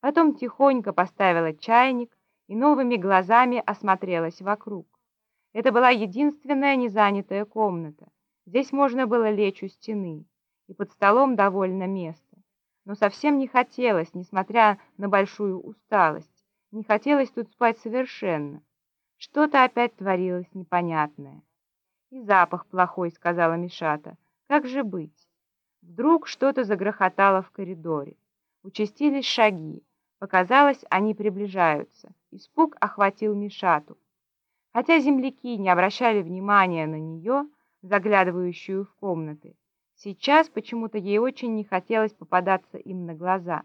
Потом тихонько поставила чайник и новыми глазами осмотрелась вокруг. Это была единственная незанятая комната. Здесь можно было лечь у стены, и под столом довольно места. Но совсем не хотелось, несмотря на большую усталость, не хотелось тут спать совершенно. Что-то опять творилось непонятное. «И запах плохой», — сказала Мишата. «Как же быть?» Вдруг что-то загрохотало в коридоре. Участились шаги. Показалось, они приближаются. Испуг охватил Мишату. Хотя земляки не обращали внимания на нее, заглядывающую в комнаты, сейчас почему-то ей очень не хотелось попадаться им на глаза.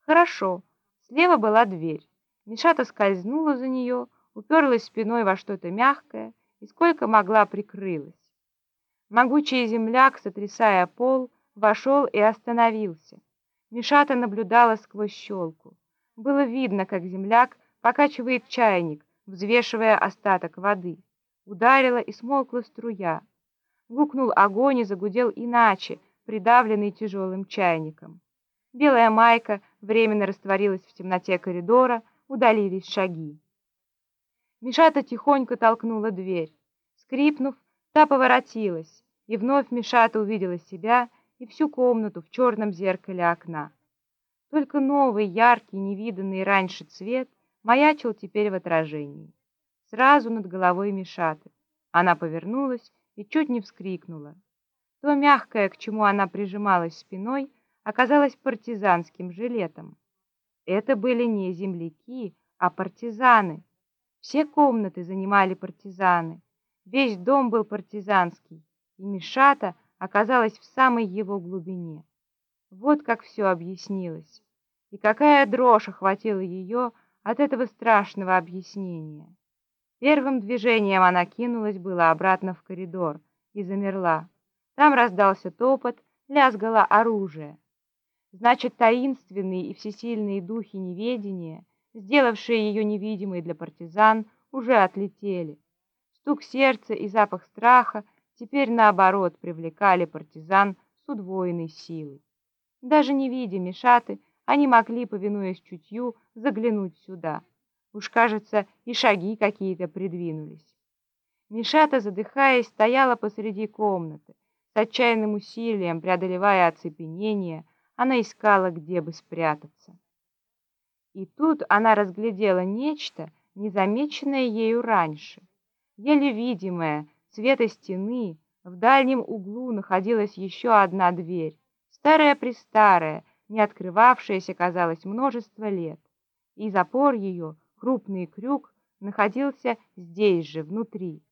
Хорошо, слева была дверь. Мишата скользнула за нее, уперлась спиной во что-то мягкое и сколько могла прикрылась. Могучий земляк, сотрясая пол, вошел и остановился. Мишата наблюдала сквозь щелку. Было видно, как земляк покачивает чайник, взвешивая остаток воды. Ударила и смолкла струя. Гукнул огонь и загудел иначе, придавленный тяжелым чайником. Белая майка временно растворилась в темноте коридора, удалились шаги. Мишата тихонько толкнула дверь. Скрипнув, та поворотилась, и вновь Мишата увидела себя и всю комнату в черном зеркале окна. Только новый, яркий, невиданный раньше цвет маячил теперь в отражении. Сразу над головой Мишаты. Она повернулась и чуть не вскрикнула. То мягкое, к чему она прижималась спиной, оказалось партизанским жилетом. Это были не земляки, а партизаны. Все комнаты занимали партизаны. Весь дом был партизанский, и Мишата — оказалась в самой его глубине. Вот как все объяснилось. И какая дрожь охватила ее от этого страшного объяснения. Первым движением она кинулась было обратно в коридор и замерла. Там раздался топот, лязгало оружие. Значит, таинственные и всесильные духи неведения, сделавшие ее невидимой для партизан, уже отлетели. Стук сердца и запах страха — теперь, наоборот, привлекали партизан с удвоенной силой. Даже не видя Мишаты, они могли, повинуясь чутью, заглянуть сюда. Уж, кажется, и шаги какие-то придвинулись. Мишата, задыхаясь, стояла посреди комнаты. С отчаянным усилием, преодолевая оцепенение, она искала, где бы спрятаться. И тут она разглядела нечто, незамеченное ею раньше, еле видимое, цвета стены в дальнем углу находилась еще одна дверь, старая-престарая, не открывавшаяся, казалось, множество лет, и запор ее, крупный крюк, находился здесь же, внутри.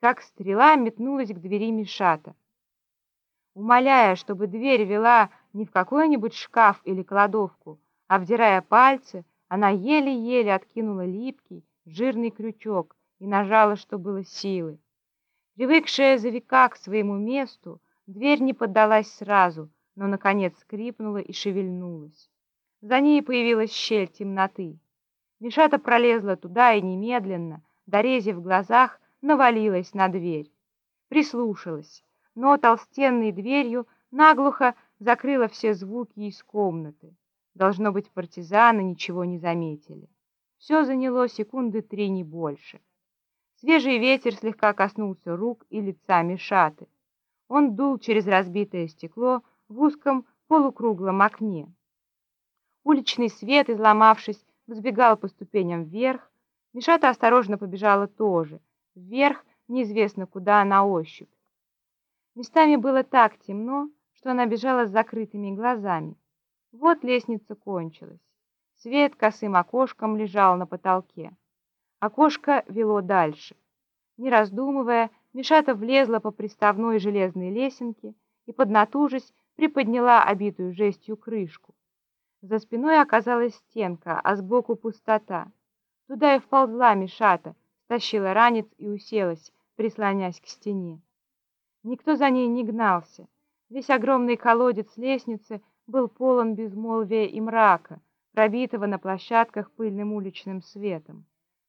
Как стрела метнулась к двери Мишата. Умоляя, чтобы дверь вела не в какой-нибудь шкаф или кладовку, а, вдирая пальцы, она еле-еле откинула липкий, жирный крючок и нажала, что было силы. Привыкшая за века к своему месту, дверь не поддалась сразу, но, наконец, скрипнула и шевельнулась. За ней появилась щель темноты. Мишата пролезла туда и немедленно, дорезив в глазах, навалилась на дверь. Прислушалась, но толстенной дверью наглухо закрыла все звуки из комнаты. Должно быть, партизаны ничего не заметили. Все заняло секунды три, не больше. Свежий ветер слегка коснулся рук и лица Мишаты. Он дул через разбитое стекло в узком полукруглом окне. Уличный свет, изломавшись, взбегал по ступеням вверх. Мишата осторожно побежала тоже, вверх, неизвестно куда, на ощупь. Местами было так темно, что она бежала с закрытыми глазами. Вот лестница кончилась. Свет косым окошком лежал на потолке. Окошко вело дальше. Не раздумывая, Мишата влезла по приставной железной лесенке и, поднатужись, приподняла обитую жестью крышку. За спиной оказалась стенка, а сбоку пустота. Туда и вползла Мишата, стащила ранец и уселась, прислонясь к стене. Никто за ней не гнался. Весь огромный колодец лестницы был полон безмолвия и мрака, пробитого на площадках пыльным уличным светом.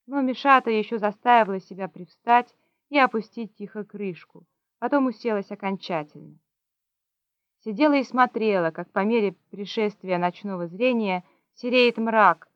Но Мишата еще заставила себя привстать и опустить тихо крышку, потом уселась окончательно. Сидела и смотрела, как по мере пришествия ночного зрения Сереет мрак,